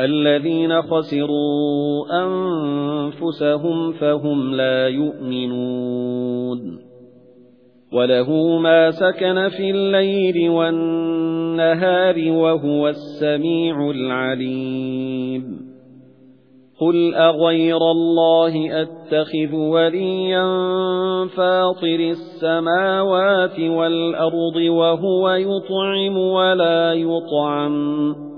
الَّذِينَ خَسِرُوا أَنفُسَهُمْ فَهُمْ لَا يُؤْمِنُونَ. وَلَهُ مَا سَكَنَ فِي اللَّيْلِ وَالنَّهَارِ وَهُوَ السَّمِيعُ الْعَلِيمُ. قُلْ أَغَيْرَ اللَّهِ أَتَّخِذُ وَلِيًّا فَاطِرِ السَّمَاوَاتِ وَالْأَرْضِ وَهُوَ يُطْعِمُ وَلَا يُطْعَمُ.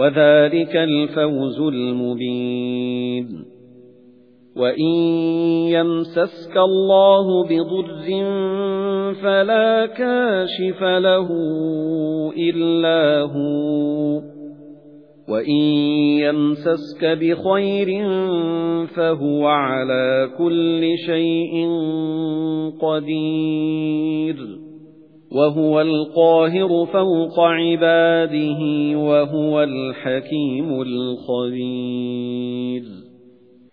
وَذَلِكَ الْفَوْزُ الْمُبِينُ. وَإِن يَمْسَسْكَ اللَّهُ بِضُرٍّ فَلَا كَاشِفَ لَهُ إِلَّا هُوَ. وَإِن يَمْسَسْكَ بِخَيْرٍ فَهُوَ عَلَى كُلِّ شَيْءٍ قَدِيرٌ. وَهُوَ الْقَاهِرُ فَوْقَ عِبَادِهِ وَهُوَ الْحَكِيمُ الْخَبِيرُ.